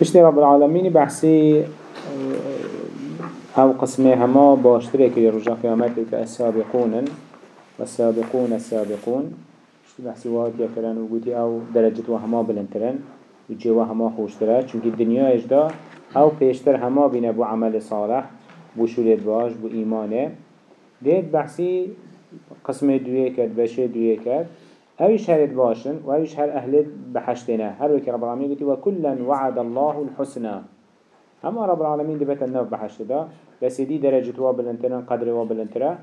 بشتي رب العالمين بحسي أو قسمه هما باشتره كي رجع قيامتك السابقون والسابقون السابقون بحسي واحد يكرن وقوتي أو درجة وهما بلنترن وجي وهما خوشتره. چونك الدنيا اجدا أو پیشتر هما بين بو عمل صالح بو شوريت باش بو ايمانه ديت بحسي قسمه دوية كد بشه دوية كد اوش هرد باشن و اوش هر اهلت بحشتنا؟ هر وكي رب العالمين قلت وكلا وعد الله الحسنى. أما رب العالمين دبت النوف بحشت دا بس دي درجة وابل انتنا قدر وابل انتنا.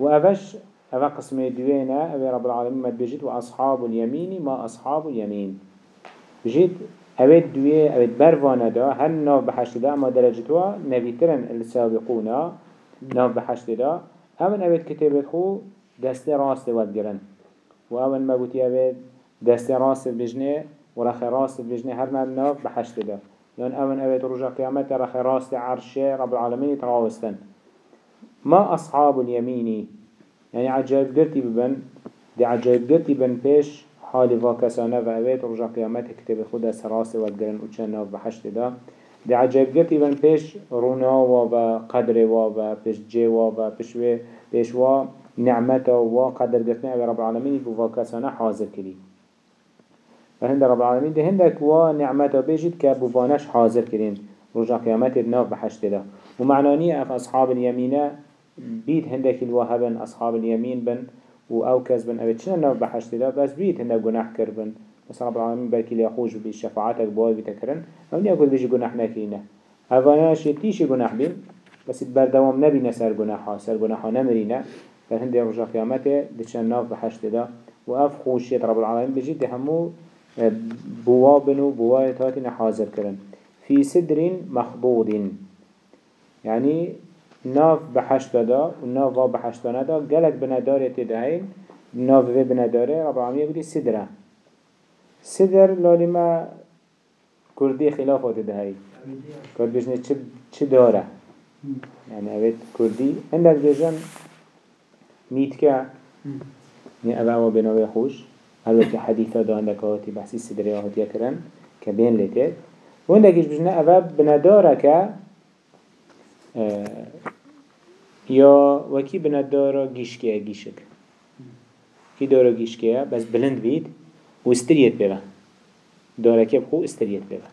و اوش اوه قسمه دوينا اوه رب العالمين مد بجد وأصحاب اليمين ما أصحاب اليمين. بجد اوه دوية اوه بروانا دا. هر نوف بحشت دا أما درجة وا نبيترن السابقون نوف بحشت دا همن اوه كتابت خو دست راست ودگرن و اول ما بوتی اوید دست راست بجنه و رخ راست بجنه هر بحشت ده یان اول اوید رجا قیامت رخ راست عرشه رب العالمین تراوستن. ما أصحاب اليميني يعني عجائب قرتي ببن دي عجائب قرتي بن پیش حالي واكسانه و اوید رجا قیامت كتب خود سراس و دگرن اوچن ناف بحشت ده دي عجائب قرتي بن پیش رونا و قدر و پیش جي و پیش و نعمته و قدر گفتنه أو رب العالمين بو کسانه حاضر کری فهند رب العالمين ده هندك و نعمته بيجد كبوفانش حاضر كرين رجع قيامت الناف بحشت ده. ومعنانية أف أصحاب اليمين بيت هندك الوهبن أصحاب اليمين بن و أو كذبن أو چنه ناف بحشت ده؟ بس بيت هندك گناح كربن بس رب العالمين بلكي ليخوش بشفاعتك بواد بتكرن. أو نيا قل بيجي گناح نكرينه اوانه شتيشي گناح بين بس بردوام نبي سر گناحا سر گناحا نمرينه. در هندي رجع قيامته دشان ناف بحشت ده و اف خوشيت رب العالمين بجد همو آه، بوابن و بوابت هاتين حاضر كرن. في سدر مخضوض يعني ناف بحشت ده و ناف بحشتانه ده قلق بنداره تدهين ناف في بنداره رب العالمين يقول سدره سدر لالما كردي خلافات دهي كرد بجنه چه داره؟ يعني اوید كردي عندك بجن ميتكا ني أبا أو بنوي خوش. هلوكي حديثة دا عندك هاتي بحسي سدري هاتي كرن كبين لتت وعندك إيش بجنا أبا بندارك آه يا وكي بندارا جيشكي جيشك كي دارا جيشكي بس بلند بيت واستريت بيبا دارا كيف خو استريت بيبا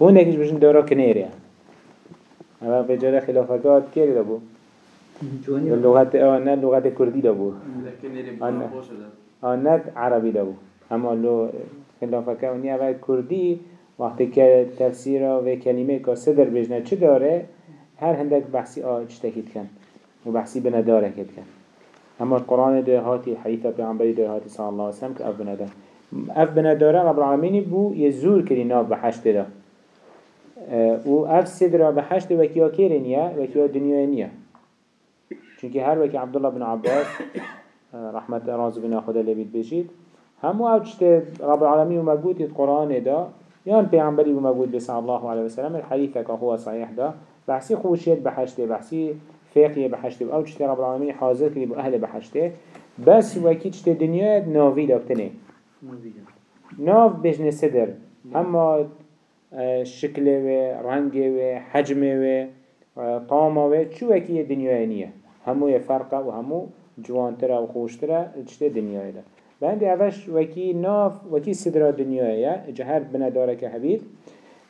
وعندك إيش بجنا دارا كنيريا أبا بجارة خلافات كيري دابو اللغت آن لغت کردی دا بود آن عربی دا بود اما لو خلافه که اونی اول کردی وقتی که تفسیر و کلمه که صدر بجنه چه داره؟ هر هندک بحثی آه تکید کن. و بحثی بنداره کد کن. اما القرآن ده هاتی حدیث پیغمبری ده هاتی صلی الله علیه وسلم که اف بنده اف بنداره رب العالمینی بو یزور کری ناف بحشت ده و اف صدر بحشت وکیا کرنیه وکیا دنیا نیه. چونکه هر وقت عبدالله بن عباس رحمت راز بنا خدا لبید بشید. همو أو چته رب العالمین ومقود القرآن دا يان پیغمبری ومقود بس الله عليه وسلم الحديث هو صحيح دا. بحثي خوشيت بحشته بحثي فقه بحشته أو چته رب العالمين حاضر كري بو أهل بحشته بس وكي چته دنيا ناوي دابتنه ناف بجن صدر. اما شكله و رنگه و حجمه و طامه و چو وكي دنيا نيه همو فرقه و همو جوانتره و خوشتره چته دنیای ده بعد اوش وکی ناف وکی صدرا دنیایه جهر بنداره که حبید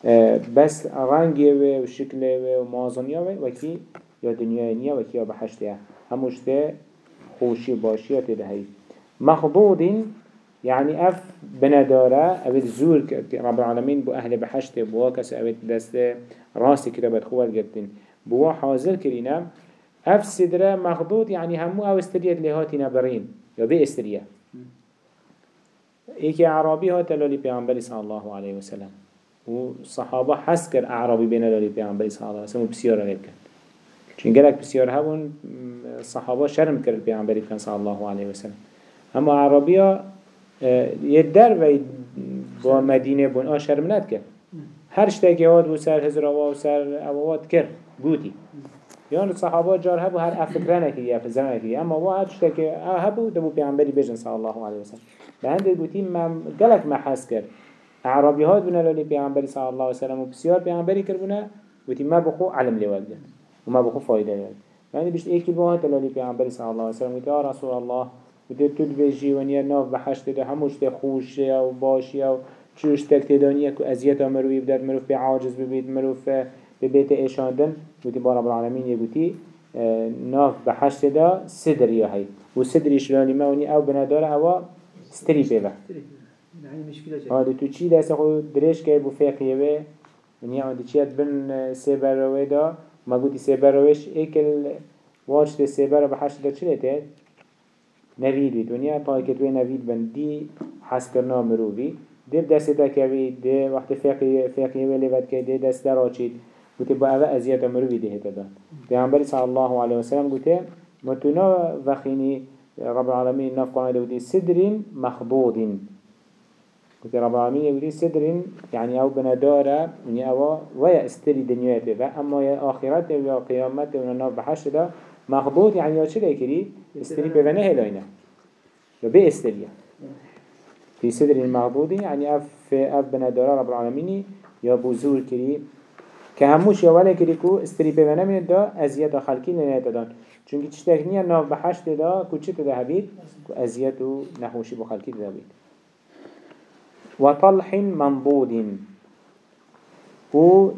آه، بس رنگی و شکل و مازنیا و وکی یا دنیای نیه وکی یا بحشته هموشته خوشی باشی تدهی مخضوض يعني اف بنداره أو زور رب العالمين بو أهل بحشته بو كس أو دست راسي كتابت خوال جبتين بو حاضر كرينا اف سدره مخضوط يعني همو أو استريت لهاتي نبرين يا بي استريه ايكي عربي هات لولي پیغمبر صلى الله عليه وسلم. وصحابه حس كر اعرابي بين لولي پیغمبر صلى الله عليه وسلم بسيارة غير كان چون گلک بسیار هبون صحابه شرم کرد پیغمبری کن صلی الله علیه وسلم. اما عربی ها یه در و با مدینه بون آ شرم ند کرد هر شتاکی هاد و سر هزروا و سر اووات کرد گوتی. یان صحابه جار هبو هر افکرانه کی یا فزرانه کی اما وا هر شته که هبو دبو پیامبری بجن صلی الله علیه و سلم. به هنده گوتی من گلک محس کرد. اعرابي هاد بنا لولي پیغمبری صلى الله عليه وسلم و بسیار پیغمبری کربونه وتی ما بخو علم لوالد وما بخو فايدة لوالد يعني بيش ايكي بوهات لولي پیغمبری صلى الله عليه وسلم وتی يا رسول الله وتی تود بجي ونیا ناف بحشت ده هموش ده خوش و باشی و چوش تک تدانیه که ازیت مروی بدر مروف به عاجز ببید مروف به بیت ایشاندن وتی بار رب العالمین یه اه، ناف بحشت ده صدر یا هی و صدری شلانی ما ونی او بنادار او ستری بیوه جاي هذا تو چی دست خو درش که بو فقیه و ونیا آده چیت بن سیبر روی دا. ما گوتی سیبر رویش ایکل واج ده سیبر بحشت ده چلی تید؟ نوید بید ونیا طایکت وی نوید بن دی حس کرنا مروی دی دست دا کوید دی وقت فقیه فقیه وی لیود که دی دست در آچید. گوتی با اوه ازیت مروی ده هتا دان پیغمبر صلی الله علیه وسلم گوتی متونا وخینی رب العالمین نف قرآن دودی صدر مخضوض قلت رب العالمين يقولي صدر يعني أو بندارة يعني أو ويا استري دنياته أما يا آخرته ويا قيامته وننا بحشت ده مخبوط يعني يا شلي كري استري ببنه هلاينا وبي استري في صدر المخبوط يعني أف أف بندارة رب العالمين يا بوزور كري كهموش يا ولا كري كو استري ببنه من ده أزياد خلقي لنا تدان چونكي تشتاك نيا ناف بحشت ده كو چه تده هبيت كو أزياد نحوشي بخلقي ده هبيت وطلح منضود و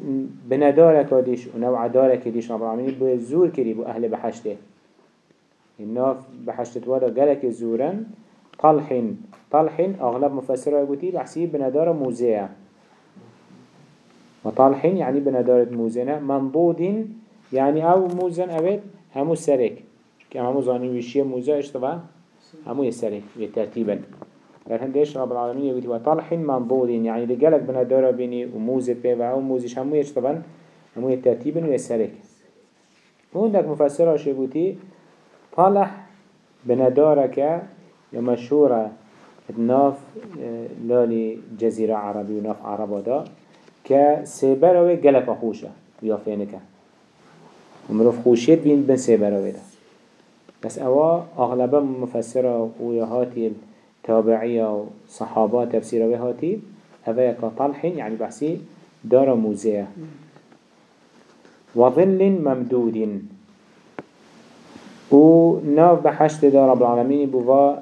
بندارك ديش ونوع دارك ديش رب العالمين بو زور كري بو أهل بحشته الناف بحشت ولا قالك زورا طلح طلح أغلب مفسره يقولي بحسيه بندار موزية وطلح يعني بندارة موزنة منضود يعني أو موزن أبد؟ همو سرك. كما همو ظاني ويشيه موزة اشتبه همو يسرك در هندش رب العالمين يقول وطلح منضود يعني لقلق بنا دارا بيني وموزة بي وعو موزيش همو يش طبعا همو يترتيب ويسرك وهندك مفسره شبوتي طلح يا مشهورة ناف آه، لالي جزيرة عربي وناف عربا دا كسيبروي قلق خوشة ويا فينك ومروف خوشيت بين بن سيبروي دا بس اوا اغلبا مفسره ويا هاتي تابعية وصحابة تفسير بهاتي هذا كطلح يعني بحسي دار موزية وظل ممدود. و ناف بحشت دار رب العالمين بوا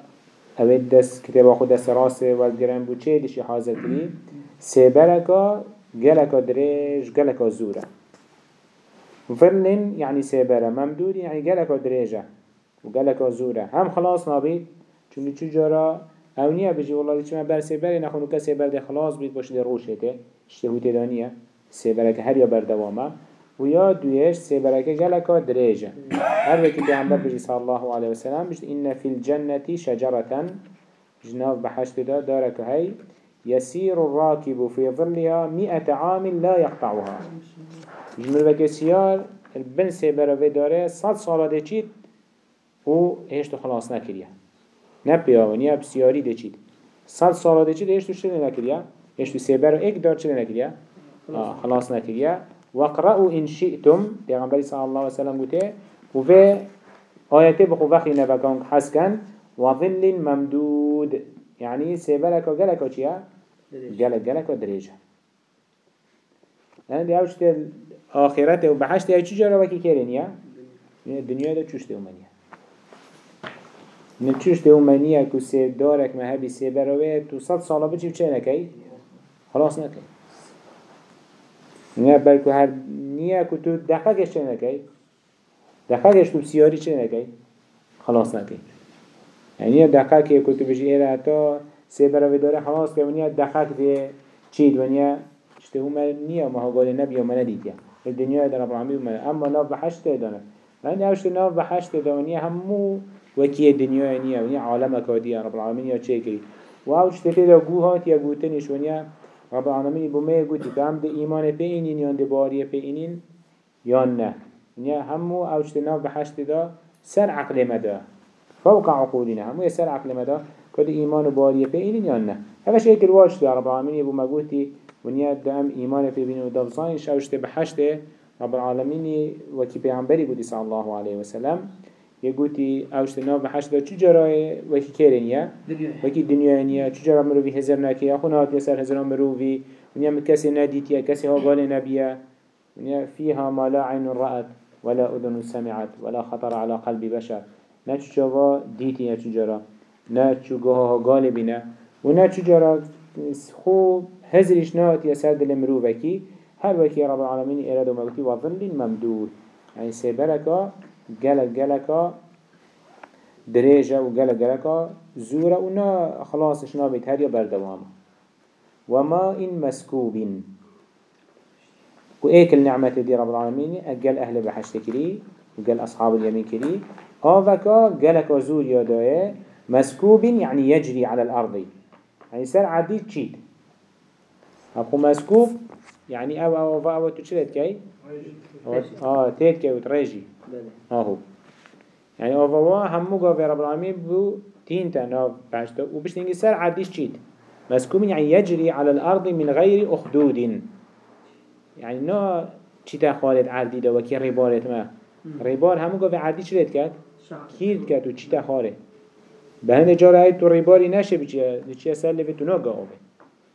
اوید دست کتاب خود دست راسه و گرن بو چه دیشی حاضر کنی؟ سیبرکا گلکا دریج گلکا زورة. ظل يعني سيبرة. ممدود يعني جلك دريجة وجلك زورة. هم خلاص نبي چون چو جرا أو نیا بجی والله چما بر سیبری نخونو که سیبر ده خلاص بید باشه ده روشه ته اشتهوته دانیه سیبرک هر یا بردوامه و یا دویش سیبرک گلکا دریجه هر وکی پیغمبر بجی صلی الله علیه وسلم بجد این فی الجنة شجرة. جناف بحشت دا دارك هاي. يسير الراكب في ظلها مئة عام لا يقطعها. جمر بك سيار البن سيبرا في داره صد سالة دي چيت و هشتو خلاص نكريه نه پیاونی بسیاری دچید صد سال دچید ایش تو چه نکریا. ایش تو سیبر و ایک دار چه نکریا. خلاص نکریا. وقرأوا إن شئتم پیغمبر صلی الله علیه وسلم گوته و به آیت بخو وقتی نوکان حسکن وظل ممدود. يعني سيبلك وقالك وشيا قالك قالك ودريجة يعني دي اوشت آخرته وبحشت اي چو جارا وكي كيرين؟ يا؟ الدنيا دا چوشت ومنيا نچوش ده منیه که سه دارک مهبی سه بروه تو صد ساله بچی چه نکی؟ خلاص نکی. نه بلکه هر نیه که تو دقیقش چه نکی؟ دقیقش تو سیاری چه نکی؟ خلاص نکی. یعنی دقیقه که تو بجی ایره حتی سه بروه داره خلاص که ونیا دقیق ده چید ونیا چته هم نیه ما قال نبی و من ندید الدنيا در رب العالمين اما ناف بحشت دانه. لأن اوشت ناف بحشت دانه همو وكي الدنيا نيا ونيا عالمك وديا رب العالمين يا تشيكري واوش تتدا جوهات يا جوتنش ونيا رب العالمين بما يقول تام ده إيمان بينين يان ده بارية بينين يان نه. ونيا همو اوش تناف بحشت دا سر عقل مدى فوق عقولنا. همو يسر عقل مدى كده إيمان بارية بينين يان نه. هذا شيء كل واش ده رب العالمين يبو مقولتي ونيا دام إيمان بينين ودفصانش اوش تبحشت رب العالمين وكي بيعنبري قد صلى الله عليه وسلم يقولي اوشت ناف بحشت دا چو جرای وكي كيرين وكي دنيا نيا چو جرا مروفي هزر ناكي اخو نهات يسر هزر مروفي ونيا من كسي ناديتيا كسي ها قال نبيا ونيا فيها ما لا عين رأت ولا أذن سمعت ولا خطر على قلب بشر. نا چو جوا ديتيا چو جرا. نا چو قوها قال بنا ونا چو جرا خو هزرش نهات يسر دل مروفكي هر وكي رب العالمين إرادو موتي وظل ممدود يعني سيبركا جلك جلكا دريجة وجلك جلكا زورة ونا خلاص شنا هريا بردوام. وما إن مسكوب وإيك النعمة دي رب العالمين أجل أهل بحشت كري وقال أصحاب اليمين كري آفكا جلكا زور يدايه مسكوب يعني يجري على الأرض. يعني سر عديد تشيد. أبو مسكوب يعني أو أو أو, أو تشيد كي آه تيت كي وتريجي. آهو. يعني أوفوا همو قافي رب العالمين بو تين تناف بعشتا وبشتنجي سر عديش تشيد. مسكوم يعني يجري على الأرض من غير أخدود. يعني نا چيتا خالد عردي دا وكي ريبارت ما. ريبار همو قافي عردي چريت كات؟ كيرت كات و چيتا خالد بهند جاره هاي تو ريباري نشه چيه سر لفي تو ناقا آوه.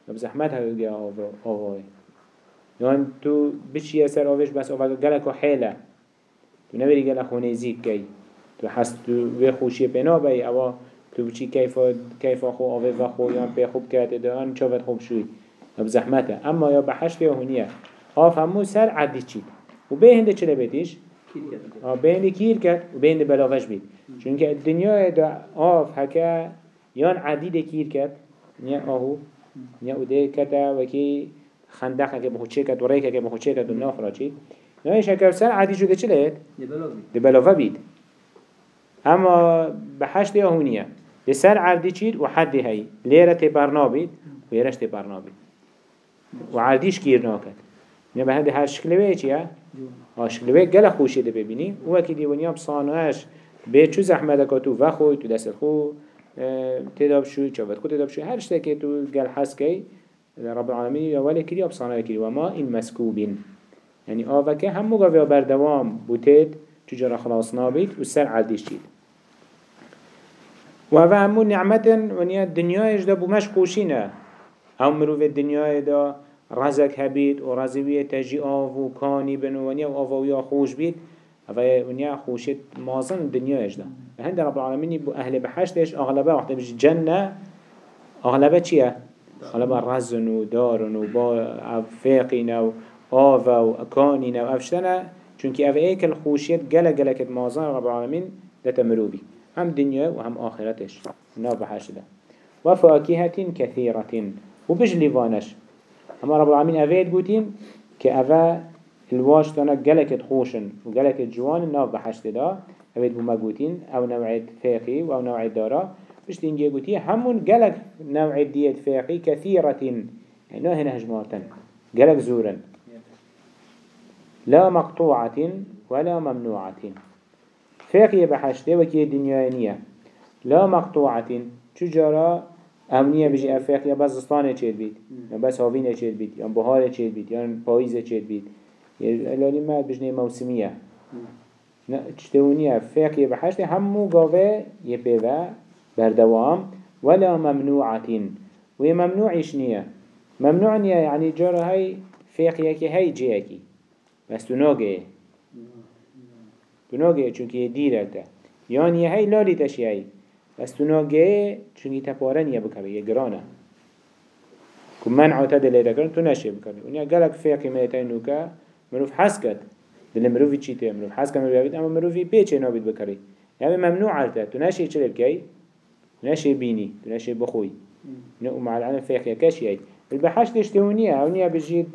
بزحمت هاي دي آوه آوه. يعني تو بچيه سر آوهش بس آوه گلکو حيله تو نبری گل خونه زید کی. تو حس تو وی خوشی پنا بی اوا تو بچی کیفا کیفا خو آوه و خو یا پی خوب کرده دان چاوت خوب شوی. یا بزحمته اما یا بحشت یا هونیه. آف همو سر عدی چید و به هنده چه بیتیش؟ به هنده کیر کرد و به هنده بلاوش بید. چون که دنیا دا آف هکه یان عدید کیر کرد نیا آهو نیا اوده کتا و کی خندق هکه بخوچه کت و ریک هکه بخوچه کت و ناخرا چید نیا شکر سر عدید شده چه لید؟ دبلاوه بید. اما به هشت آهونیه سر عردی چید و حدی هی. لیره تی برنابید و یرش تی برنابید و عدیش گیر ناکد نه به هده هر شکلوه چیه؟ شکلوه گل خوشیده ببینی. و وکی دیونیا بسانوهش به چو زحمت کتو و خوی تو دست خو تداب شوی چاوت خود تداب شوی هر شته که تو گل حس کی رب العالمین اولی کری ابصانه کری. و ما این مسکوبین. يعني آوكه همو قوي بردوام بوتيت تجارة خلاص نابيت والسر عاديش جيد وهذا همو نعمة ونيا الدنيا يجدا بمش قوشينا أو مروف الدنيا دا رزق هبيت ورزوية تجي آفو كاني بنو ونيا وآفويا خوش بيت هذا ونيا خوشت مازن الدنيا يجدا هند رب العالمين بو أهل بحشتش أغلبها وقت بيجي جنة أغلبها چيه؟ أغلبها رزن ودارن وفاقين و آوا و اکانین و افشتنا چونکه أو ایکل خوشیت گله گله کت مازان رب العالمین دتا مروبی. هم دنیا و هم آخرتش ناب حشده و فاکهت کثیرت و بج لیوانش. اما رب العالمین اوید گوتیم که اوه الواش تانا گلکت خوشن. و گلکت جوان ناف بحشت دا. اوید بوما گوتین أو نوعید فاقی و أو نوعید دارا. بشت اینگه گوتی همون گلک نوعید دیت فاقی کثیرت یعنی نه هنه هجمارتن گلک زورن. لا مقطوعة ولا ممنوعة فاقية بحشته وكي دنيا لا مقطوعة چجارا امنية بجي افاقية بس زستانه چيد بيت یا بس هاوينه چيد بيت یا بهاره چيد بيت یا پاییزه چيد بيت الالي ما بجنه موسمية چتونية فاقية بحشته همو قاوه يبيوه بردوام ولا ممنوعة وهي ممنوعش نية ممنوع يعني جارة هاي فاقية كي هاي جيكي بس تو ناگه تو ناگه چونکه یه دیره تا یعنی یه هی لالی تشی هی بس تو ناگه چونکه تپاره نیه بکره یه گرانه که منع تا دلی دکرن تو نشه مروف حس کد دل مروفی چی ته مروف حس کد مروفی اما مروفی پیچه نابید بکره یعنی ممنوع علتا تو نشه چه بکی نشه بینی تو نشه بخوی نه مع العلم فیقی کشی هی البحش تشتونیه اونیا بجید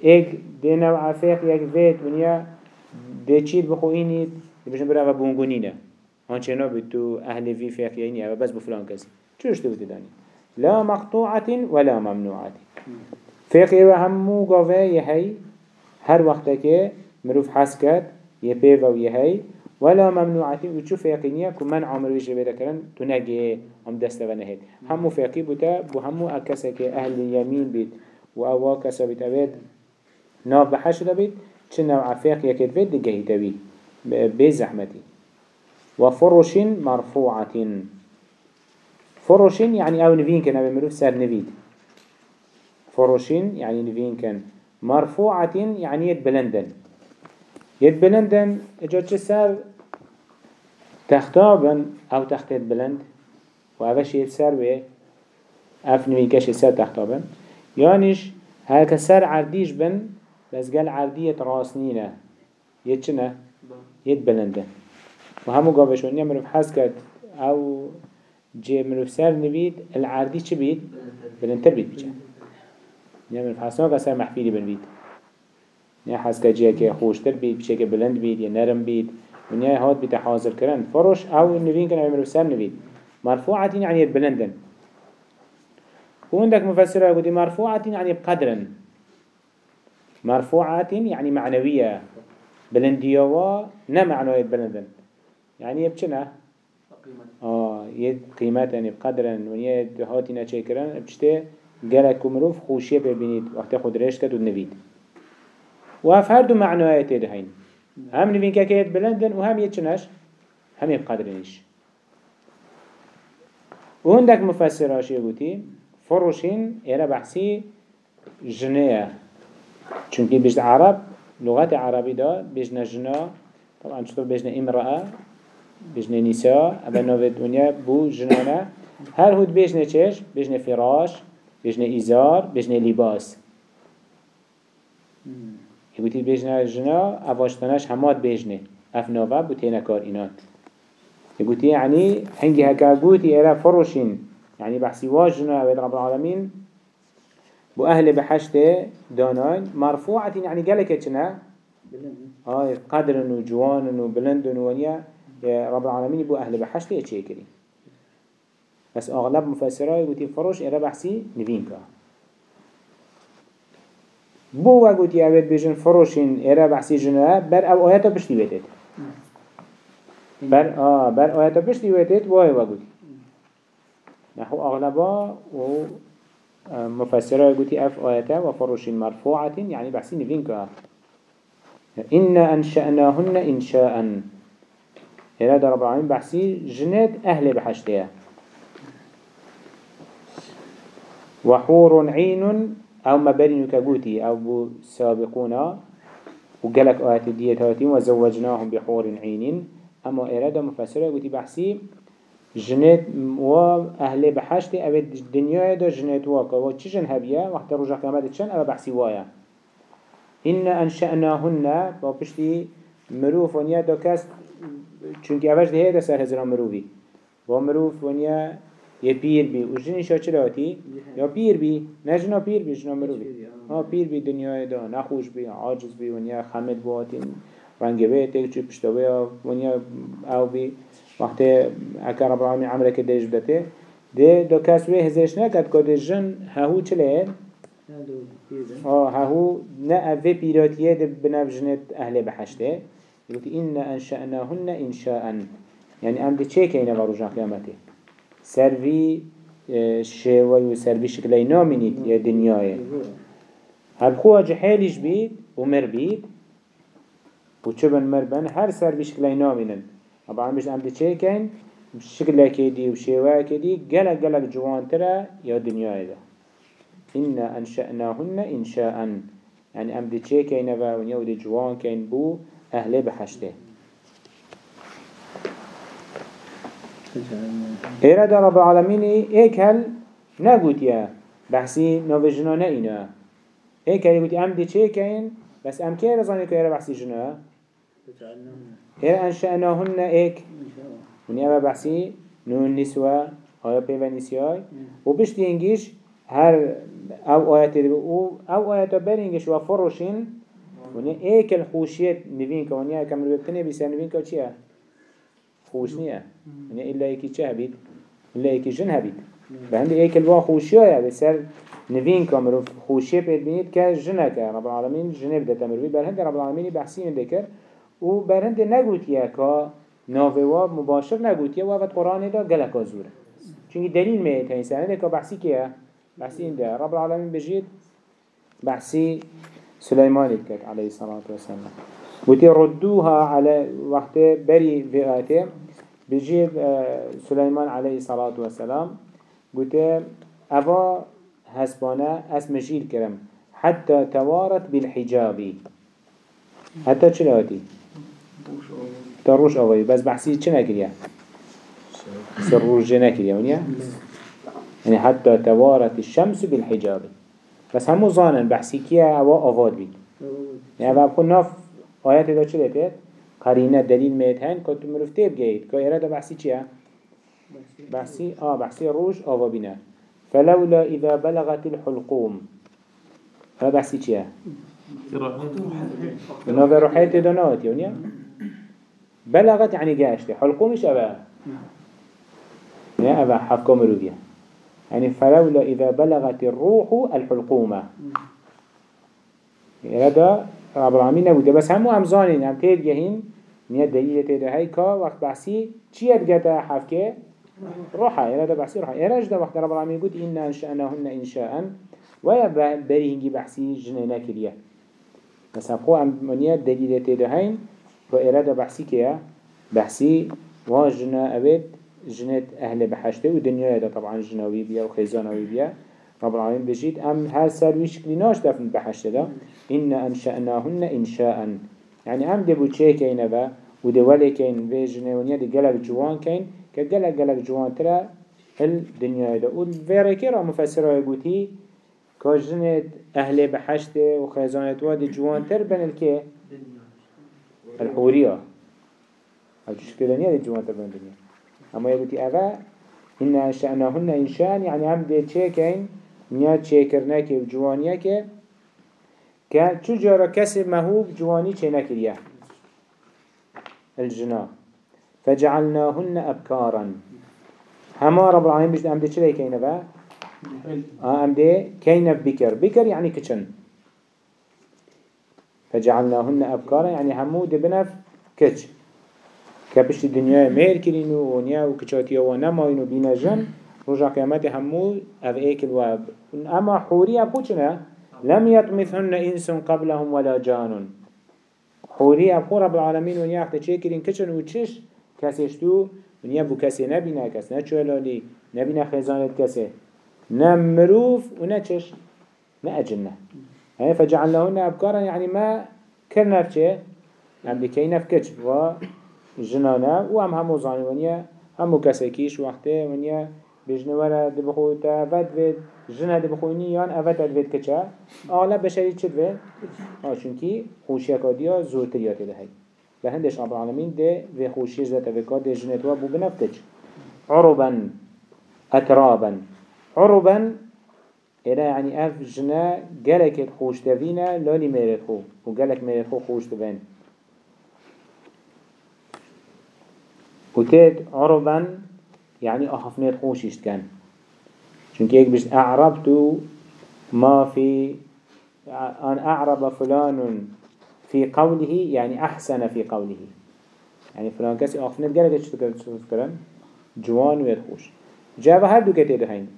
ایک دی نوع فیق یک وید ونیا دی چید بخوینید بشن برای و بونگونینه هانچه نابید تو أهل فی فیقیینی أو بس بفلان کسی چوش تو دانی لا مقطوعة ولا ممنوعة فقه و همو قوه يهي هر وقت که مروف حس کرد یه پیو و یهی ولا ممنوعة و چو فقه که من عمر ویش بیده کرن تو نگه هم دسته و نهید. همو فقه بوده بو همو اکسه که أهل یمین بید و اوا کسا بید اوید ناف بحش دا بید چه نوع فیق یکت بید دیگه هیتوی بی زحمتی. وفرش مرفوعة فرش يعني أو نفين كان ابي مروف سر نفيد فرش يعني نفين كان مرفوعة يعني يد بلندن. يد بلندن اجا چه تختابن أو تختيت بلند و اوش يد سر به اف نوين كش سر تختابن يانش هكا سر عرديش بن بس قال عردية راسنينه يد چنه يد بلنده و همو قابش ونیا مروف حس کرد أو جي مروف سر نبید العردی چه بید؟ بلندتر بید بچه نیا مروف حس ناکا سر محفیلی بن بید نیا حس کرد جيه که خوشتر بید بچه که بلند بید یا نرم بید. ونیا هات بید حاضر کرن فروش آو نبین کن أو مروف سر نبید مرفوعتين يعني بلندن. وعندك مفسره يقول مرفوعة يعني بقدرا مرفوعة يعني معنوية بلنديوا نه معنوية بلندن. يعني يبچنا آه يد قيمت يعني بقدرا ونيد نچه کرن بچته گلک مروف خوشیه ببینید وقتی خود رشت کد و نوید و هف هر دو هم که که بلندن و هم یه چنش هم بقدرنش و هندک مفسراشی گوتی فروشين إيرا بحثي جنية چونكي بجد عرب لغات عربي دا بجنا جنا طبعا شطور بجنا امرأة بجنا نساء أبا نوفي دنيا بو جنانا هر هود بجنا چش بجنا فراش بجنا إزار بجنا لباس يقولي بجنا جنا أفاشتناش همات بجنا أفنوفا بو تينا كار إنات يقولي يعني هنجي هكا قوتي إيرا فروشين يعني بحثي واجنا ويد رب العالمين بو أهل بحشت داناين مرفوعة يعني قالك اتنا آه قدر وجوان وبلند ونيا رب العالمين بو أهل بحشت اتشي كري بس أغلب مفسره يقولي فروش إرى بحثي نفينكا بو وقوتي أبد بيجن فروشين إرى بحثي جنا بر أو آياتا بشتي بيتت بر آه بر آياتا بشتي بيتت واي وقوتي نحو أغلبا و آه، مفسره يقولي أف آياته وفرش مرفوعة يعني بحسين نفينك إنا أنشأناهن إنشاء هذا رب العالمين بحسي جنات أهل بحشتها وحور عين أو مبين كجوتي أو سابقونا وقالك آيات الديتاتي وزوجناهم بحور عين. أما إرادة مفسرة يقولي بحسي جنت و أهل بحشت أو دنیای دا جنت واقع. و چی جن هبیه وقت رجع قیامت چن أو بحثی وایا إن أنشأناهن پشتی مروف ونیا دا کس چونکه اوش ده دا سر هزران مروفی و مروف ونیا یه پیر بی و جنشا چرا آتی؟ یا پیر بی نه جنا پیر بی جنا مروفی ها پیر بی دنیای دا نخوش بی عاجز بی ونیا خمد بواتین رنگ بیتک چی پشتوه ونیا أو بی وقتی اکر رب العالمین عمره که دیش بدته ده دو کس وی هزش نکد که ده جن ههو چله آه ههو نه اوه پیراتیه ده بنف جنت أهل بحشته يقول إن أنشأناهن إنشاء يعني أم دي چه كينا بروجا قيامته سروي شوي و سروي شكلي نامنيت يا دنياي هل خواه جحاليش بيت ومر بيت و چبن مر بن هر سروي شكلي نامنن طبعا مش عم چه كين شكل كدي وشيوه كدي جلق جلق جوان ترى يا دنيا إذا إنا أنشأناهن إنشاء. يعني أم دي چه كين ونيا ودي جوان كين بو أهل بحشته إرادة رب العالمين إيك هل نقول يا بحسي نوفجنا إنا. إيك هل يقول أم دي چه كين بس أم كي رزاني كي بحسي جنا هر أنشأناهن إيك. وني أبا بحثي نون نسوة هاي بيبا نسياي. وبشتي إنجيش هر أو آيات أو آيات برينجش وفرشين وني إيك الخوشيت نبين كونيا كمل ببتني بيسا نبين كو چيا؟ خوش نيا وني إلا إيكي چه هبيت إلا إيكي جن هبيت بهند إيك الوا خوشيا بسر نبين كامرو خوشية بيت كجنك رب العالمين جنب ده تمر بيت بل رب العالمين بحسين ذكر و برهند نگوتیه که ناوه مباشر نگوتیه و وقت قرآن دا گلک زوره چونکه دلیل میت هین سنده که بحثی که بحثی این ده رب العالمین بجید بحثی سليمان كت عليه الصلاة والسلام وتردوها على وقت بري فئاته بجيب آه، سليمان عليه الصلاة والسلام قلت أفا هسبانا اسم جيل كرم حتى توارت بالحجاب. حتى چلاتي تروش أوي. بس بحسي چه نكريا سروش جه نكريا ونيا يعني حتى توارت الشمس بالحجاب. بس همو ظانا بحسي كيا أوا أفاد بي يعني أبا بكون ناف آيات دا چه لتت قرينة دليل ميت هن كنت مرفتي بجيد كا إرادة بحسي چيا بحسي آه بحسي روش أوا بنا فلولا إذا بلغت الحلقوم. هذا بحسي چيا نوفي روحيت دونات يونيا بلغت يعني جاشتي حلقومش أبا يا أبا حفكم روبيا يعني فلولا إذا بلغت الروح الحلقومة هذا رب العالمين نبوده. بس همو همزانين هم تيد جهين نيا دليل تيد هاي كا وقت بحسي چيت جتا حفكه روحا هذا بحسي روحا إيراج ده وقت رب العالمين قلت إنا أنشأناهن إنشاء ويا بريهنجي بحسي جنينا كريا بس هم خو هم منيا دليل تيد هاين وإرادة بحسي كيا بحسي واجنا أبد جنت أهل بحشته ودنيا ده طبعا جناوي بيا وخيزانوي بيا رب العالمين بجيت أم هسر ويشكلي ناش دفن بحشته ده إن أنشأناهن إنشاء. يعني أم دبو چه كينه با ودولي كين في جنوانيا دي قلق جوان كين كقلق قلق جوان ترى الدنيا ده. والفيري كيرا مفسره يقولي كجنت أهل بحشته وخيزانت وادي جوان تر بن الكي الحورية أو تشكلانية دي جوان تر بن الدنيا اما يقولي أفا إن أنشأناهن إنشاء. يعني هم دي چه كين نیا چه کرنه که جوانیه که که چو جارا کسی مهوب جوانی چه نکریه الجنا. فجعلناهن أبكارا. هما رب العالمين بجد أمدي چلي كينه با أمدي كينه بكر بكر يعني كچن فجعلناهن أبكارا يعني همو دبنف كچ كبشت الدنيا مير كرينو ونيا وكچاتيا ونماينو بينا جن رجع قيامت همو أف ايكل واب اما حوري أبو چنا لم يطمثهن إنس قبلهم ولا جان. حوري أبو رب العالمين ونيا أخت چكرين كچن وچش كسشتو ونيا بو كسي نبينا كس نچولالي نبينا خزانت كسي نمروف ونچش نأجنة يعني فجعلناهن أبكارا يعني ما كرنا في هم بكينا كتش و جنانا و هم همو زاني ونيا همو كسي كيش وقته ونيا بجنوارا دي بخو جنه دي بخوینی یان اوت اد وید کچه آلا بشری وید آه چونکی خوشیکا دیا زورتریاتی ده هی به هندش رب العالمین ده ده تفکا ده جنه تو بو بنفتج عربا اترابا عربا إلى يعني أف جنا جلك خوش تفينا لاني ميرت خو وجلك ميرت خو خوش تفين وتد عربا يعني أخفنيت خوشيشت كان چونك هيك بيش أعربت ما في أن أعرب فلان في قوله يعني أحسن في قوله. يعني فلان كسي أخفنيت قالك شو تكرن جوان ويد خوش. جاب هر دو كتير هين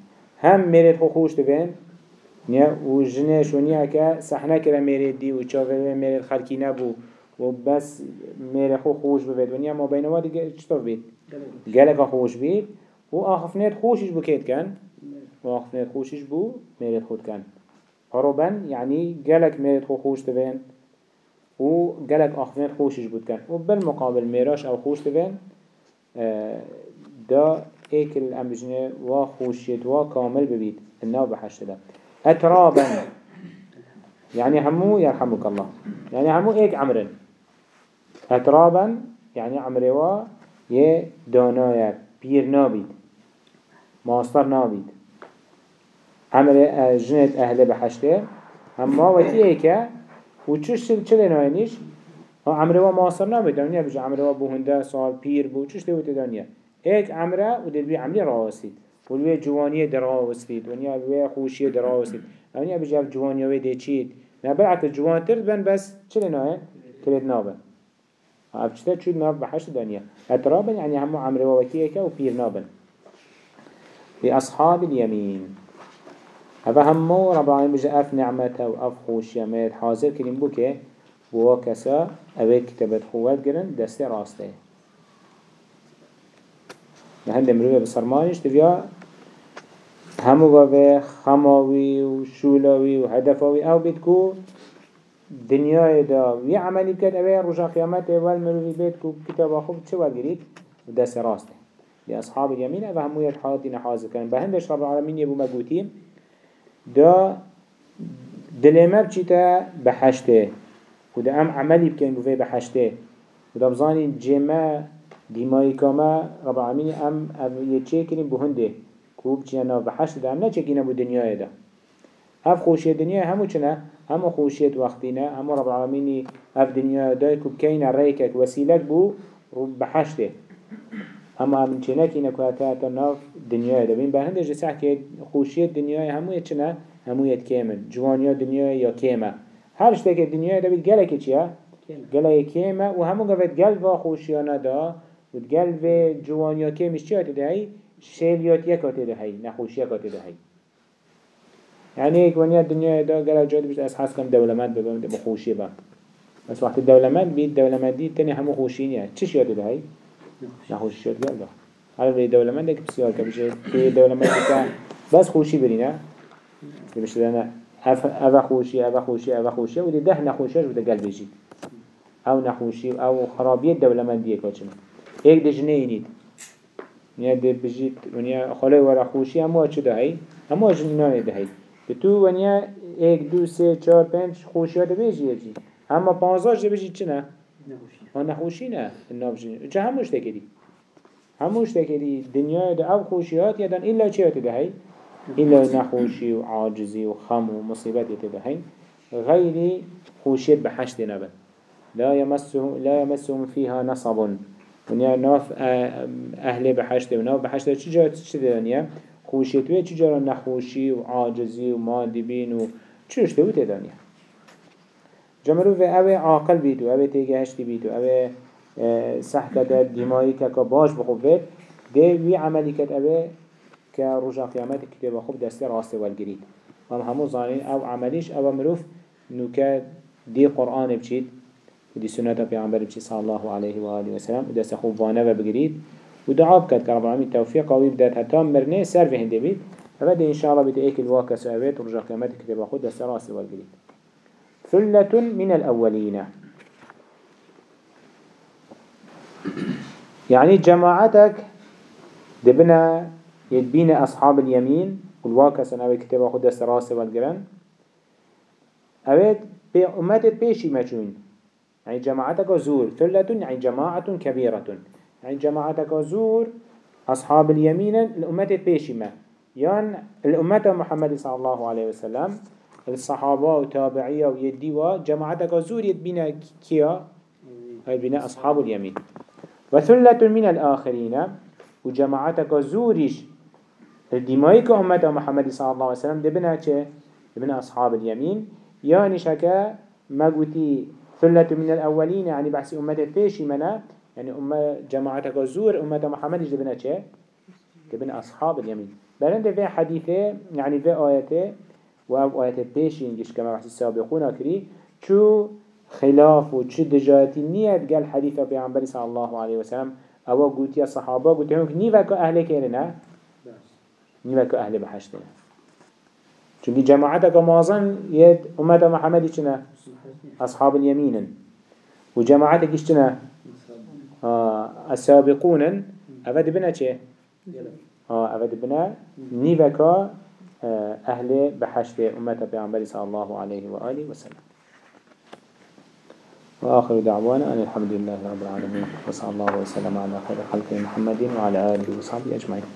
هم ميرت خو خوش تبين نیا و جنش و نیا که صحنه کرا میره دی و چاوه میره خلکی نبو و بس میره خو خوش ببید. و نیا ما بینوا دیگه چطور بید؟ گلک خوش. بید. و آخفنیت خوشش بکید کن. و آخفنیت خوشش بو میرید خود کن. هربن يعني جالك ميرت خو خوش تبين و جالك آخفنيت خوشش بود كان و بالمقابل ميراش أو خوش تبين دا ايكل الأمجنة و خوشيت و كامل ببيت الناو بحشت ده أترابا يعني همو يرحمك الله. يعني همو ايك عمرن. أترابا يعني عمري و يه دانايا بير نابيد ماستر نابید. عمل جنت أهل بحشته. أما وقتی ایکه و چش چل چل ناینیش عمره و ماستر نابید دنیا بجا عمره و بوهنده سال پیر بو. چش دوت دنیا ایک عمره و دلوی عملی راوستید. و لوی جوانی دراوستید. ونیا لوی خوشی دراوستید. دنیا بجا جوانی وی دی چید. نه بالعکس جوان تر بن بس چل ناین کلید نابن افشته چود ناب بحشت دنیا. اترابن يعني همو عمره و وكيكه و پیر نابن. لأصحاب اليمين هذا همو رب العالمين بجا أف نعمته وأف خوش يميت حاضر كريم بوكي. بوا كسا. أبي كتبت خوات قرن. دست راسته. هند مروه بسرمانش. تبیا همو گاوه خماوی و شولاوی و هدفاوی. آو کو. دنیای دا. وی عملی بکد اوه رجا قیامت اول مروی بید کو. کتاب خوب چه ورگرید و دست راسته. لأصحاب اليمين أبا همو يتحاطي نحاز كان بهندش رب العالمين يبو مقوتي دا دلما بچيتا بحشته ودا ام عملي بكين بوفي بحشته ودا بزاني جيما ديماي كاما رب العالمين ام ام يتشي كرين بهنده كوب چيانا بحشت دا ام نا چكينا بو دنيا دا. اف خوشي دنيا همو چنا همو خوشيت وقتنا همو رب العالمين اف دنيا دا كوب كينا ريكك وسيلك بو بحشته اما من چنکی نکوهتا تا ناف دنیای دبین به هندش جسح که خوشیت دنیای هموی چنه همویت کیمن جوانیا دنیای یا کیمه هر شته که دنیای دبید گله که چیه؟ گله کیمه و همو گفت گل و خوشیانه دا. و گل و جوانیا کیمش چیه تدهی؟ شیلیات یک تدهی نخوشی یک تدهی يعني ایک ونیا الدنيا دا قال جاد بيش أس حاس كم دولمات ببم بخوشي با بس وقت الدولمات بيت دولمات دي تاني همو خوشين چش ياد ده هاي نخوشی شد گل حالا به دولمند که بسیار که بشه که دولمند که بس خوشی برینه که بشه نه اوه خوشی اوه خوشی اوه خوشی. و ده نخوشیش بوده گل بجید او نخوشی او خرابیت دولمندیه کچن ایک دجنه اینید نیا ده بجید ونیا خاله ورا خوشی همو چه ده هی همو جنانه ده هی به تو ونیا ایک دو سه چار پنج خوشیات بجید اما پانزاش ده بجید چه نه ها نخوشی نه نابجین چه هموش تکری هموش تکری دنیای ده او خوشیات یادن ایلا چه تدهی ایلا نخوشی. و عاجزی و خم و مصیبت تدهی غیری خوشیت بحشت نبن لا يمسهم لا يمسهم فيها نصب ونیا ناف اهل بحشت و ناف بحشت چجا چه دنیا خوشیت و چجا نخوشی و عاجزی و مادبین و چوش تو تدنیا جمرو في اوه عاقل بيتو اوه تيجهشتي بيتو اوه سحكة دمائي كا باش بخوفت ده وي عملي كت اوه كرجع قيامت كتاب خوب دست راسته والجريد هم همو ظانين أو عمليش أو مروف نوكا دي قرآن بچيد ودي سنة پیغمبر بچيد صلى الله عليه وآله وسلم ودست خوب وانه وبگريد ودعاب كد كرب العالمين توفيق قوي بدات حتى مرنه سر في هنده بيت فبدا إن شاء الله بيت ايك الواقع سؤالات ورجع قيامت كتاب خود دست راسته والجريد ثلة من الأولين. يعني جماعتك دبنا يدبين أصحاب اليمين والواقع سنوي كتابة خود السراسة والقرن أبد بأمتت بيشي مجون. يعني جماعتك زور ثلة يعني جماعة كبيرة. يعني جماعتك زور أصحاب اليمين بيشي ما. يعني الأمة محمد صلى الله عليه وسلم الصحابة وتابعية ويديوا جماعتك زور يدبنا كيا؟ هاي بنا أصحاب اليمين. وثلة من الآخرين وجماعتك زوريش. الدمائك أمة محمد صلى الله عليه وسلم دبنا چه؟ دبنا أصحاب اليمين. يعني شكا ما قلتي ثلة من الأولين يعني بحث أمة التيشي منا. يعني أمة جماعتك زور أمة محمد دبنا چه؟ دبنا أصحاب اليمين. بلند في حديثه يعني في آياته. و أو آیت پیش اینگیش که بحث سابقونا کری چو خلاف و چو دجاتی نیت گل حدیث پیغمبری صلی الله علیه وسلم أو گوتی صحابه گوتی هم که نیوه که أهل که نه؟ نیوه که أهل بحشت نه. چونکه جماعت که مازن ید امت محمدی چنه اصحاب اليمين و جماعت کش چنه السابقون افد بنا چه؟ افد بنا نیوه که أهل بحشت أمة بيعنبري صلى الله عليه وآله وسلم. وآخر دعوانا أن الحمد لله رب العالمين وصلى الله وسلم على خير خلق محمد وعلى آله وصحبه أجمعين.